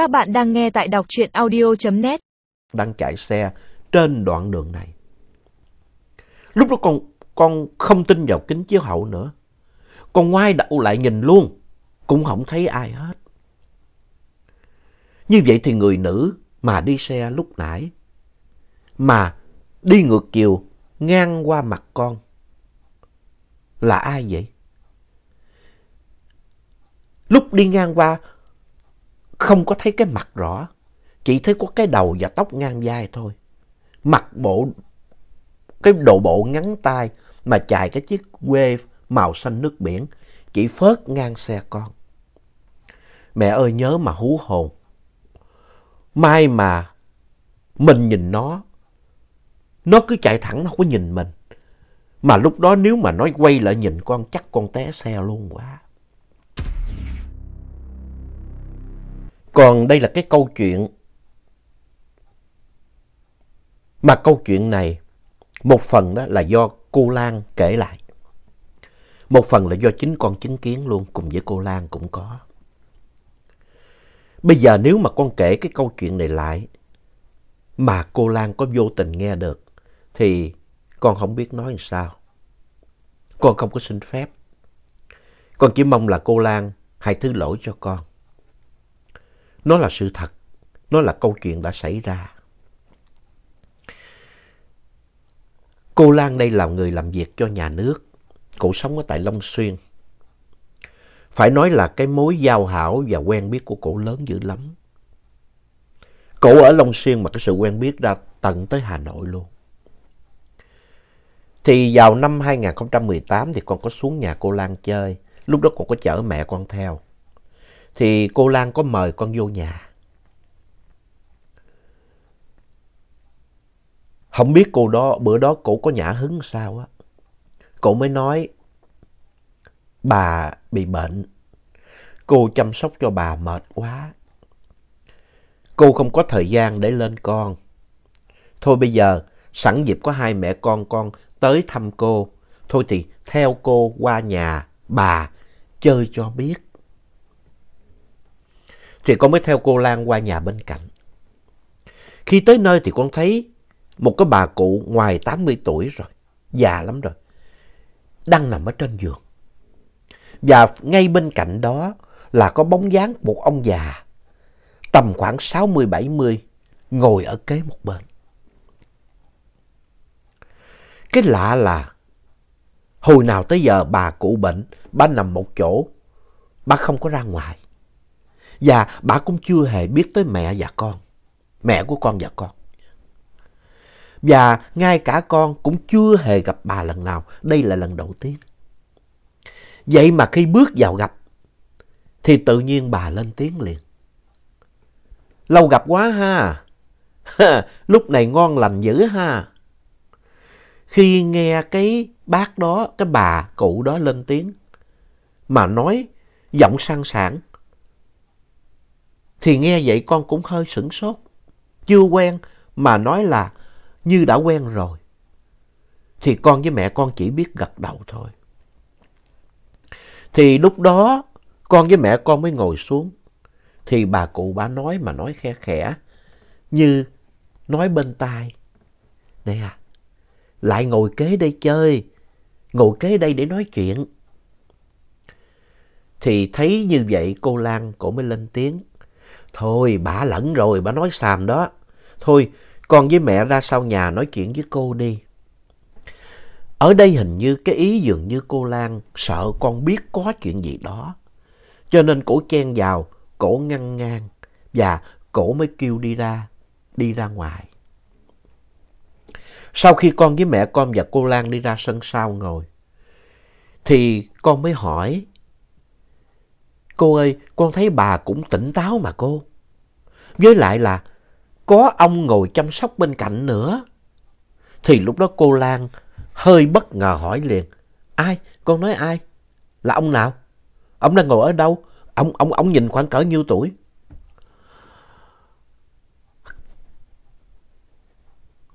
Các bạn đang nghe tại đọc truyện audio.net. Đang chạy xe trên đoạn đường này. Lúc đó con, con không tin vào kính chiếu hậu nữa. Con ngoái đầu lại nhìn luôn, cũng không thấy ai hết. Như vậy thì người nữ mà đi xe lúc nãy, mà đi ngược chiều ngang qua mặt con, là ai vậy? Lúc đi ngang qua, không có thấy cái mặt rõ, chỉ thấy có cái đầu và tóc ngang vai thôi. Mặc bộ, cái đồ bộ ngắn tay mà chạy cái chiếc quê màu xanh nước biển, chỉ phớt ngang xe con. Mẹ ơi nhớ mà hú hồn. Mai mà mình nhìn nó, nó cứ chạy thẳng nó không có nhìn mình. Mà lúc đó nếu mà nó quay lại nhìn con chắc con té xe luôn quá. Còn đây là cái câu chuyện mà câu chuyện này một phần đó là do cô Lan kể lại. Một phần là do chính con chứng kiến luôn cùng với cô Lan cũng có. Bây giờ nếu mà con kể cái câu chuyện này lại mà cô Lan có vô tình nghe được thì con không biết nói làm sao. Con không có xin phép. Con chỉ mong là cô Lan hãy thứ lỗi cho con. Nó là sự thật. Nó là câu chuyện đã xảy ra. Cô Lan đây là người làm việc cho nhà nước. Cô sống ở tại Long Xuyên. Phải nói là cái mối giao hảo và quen biết của cô lớn dữ lắm. Cô ở Long Xuyên mà cái sự quen biết ra tận tới Hà Nội luôn. Thì vào năm 2018 thì con có xuống nhà cô Lan chơi. Lúc đó con có chở mẹ con theo. Thì cô Lan có mời con vô nhà. Không biết cô đó, bữa đó cổ có nhã hứng sao á. Cổ mới nói, bà bị bệnh. Cô chăm sóc cho bà mệt quá. Cô không có thời gian để lên con. Thôi bây giờ, sẵn dịp có hai mẹ con con tới thăm cô. Thôi thì theo cô qua nhà bà chơi cho biết. Thì con mới theo cô Lan qua nhà bên cạnh. Khi tới nơi thì con thấy một cái bà cụ ngoài 80 tuổi rồi, già lắm rồi, đang nằm ở trên giường. Và ngay bên cạnh đó là có bóng dáng một ông già, tầm khoảng 60-70, ngồi ở kế một bên. Cái lạ là hồi nào tới giờ bà cụ bệnh, bà nằm một chỗ, bà không có ra ngoài. Và bà cũng chưa hề biết tới mẹ và con, mẹ của con và con. Và ngay cả con cũng chưa hề gặp bà lần nào, đây là lần đầu tiên. Vậy mà khi bước vào gặp, thì tự nhiên bà lên tiếng liền. Lâu gặp quá ha, lúc này ngon lành dữ ha. Khi nghe cái bác đó, cái bà cụ đó lên tiếng, mà nói giọng sang sảng, thì nghe vậy con cũng hơi sửng sốt. Chưa quen mà nói là như đã quen rồi. Thì con với mẹ con chỉ biết gật đầu thôi. Thì lúc đó con với mẹ con mới ngồi xuống. Thì bà cụ bà nói mà nói khe khẽ như nói bên tai. Nè à, lại ngồi kế đây chơi, ngồi kế đây để nói chuyện. Thì thấy như vậy cô Lan cổ mới lên tiếng. Thôi bà lẫn rồi, bà nói xàm đó. Thôi con với mẹ ra sau nhà nói chuyện với cô đi. Ở đây hình như cái ý dường như cô Lan sợ con biết có chuyện gì đó. Cho nên cổ chen vào, cổ ngăn ngang và cổ mới kêu đi ra, đi ra ngoài. Sau khi con với mẹ con và cô Lan đi ra sân sau ngồi, thì con mới hỏi, cô ơi, con thấy bà cũng tỉnh táo mà cô. Với lại là có ông ngồi chăm sóc bên cạnh nữa. Thì lúc đó cô Lan hơi bất ngờ hỏi liền. Ai? Con nói ai? Là ông nào? Ông đang ngồi ở đâu? Ông, ông, ông nhìn khoảng cỡ nhiêu tuổi?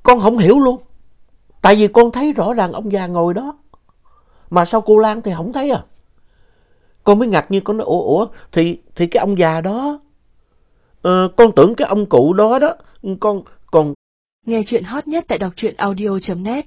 Con không hiểu luôn. Tại vì con thấy rõ ràng ông già ngồi đó. Mà sao cô Lan thì không thấy à? Con mới ngạc nhiên con nói ủa ủa thì, thì cái ông già đó uh, con tưởng cái ông cụ đó đó, con, còn Nghe chuyện hot nhất tại đọc truyện audio.net